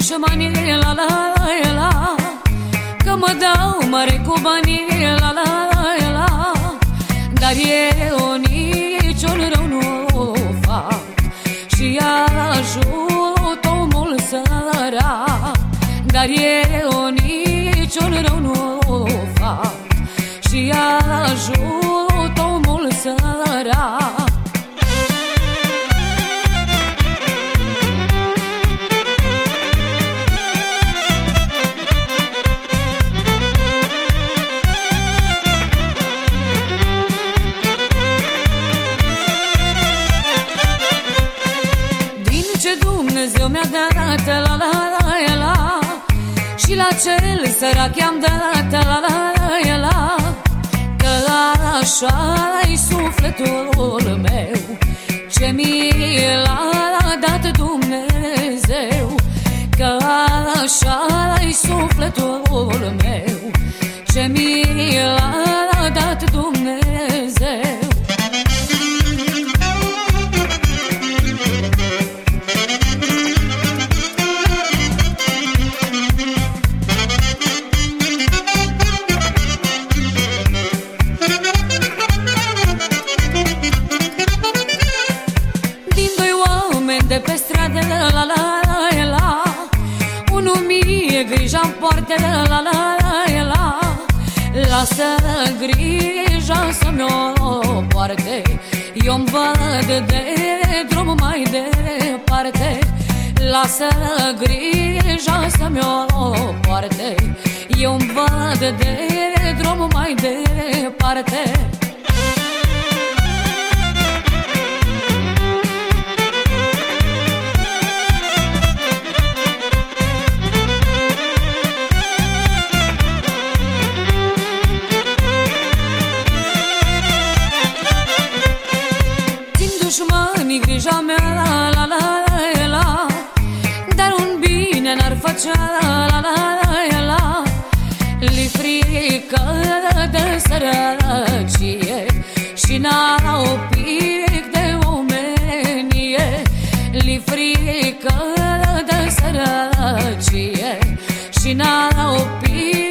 dușmanii, la la la la. Că mă dau mare cu banii, la la la la. Dar eu Dar eu niciun rău nu fac Și ajut omul sărac Dumnezeu mi-a dat la la la la Și la cel sărac i-am dat la la la la. Că așa-i sufletul meu Ce mi l-a dat Dumnezeu. Că așa-i sufletul meu Ce mi l-a grija în poartă, la la la la. Lasă grija să-mi o poarte. Eu-mi văd de drum mai departe. Lasă grija să-mi o poarte. Eu-mi văd de drum mai departe ceala Li frică de sărăcie Și n-au pic de omenie Li frică de sărăcie Și n-au pic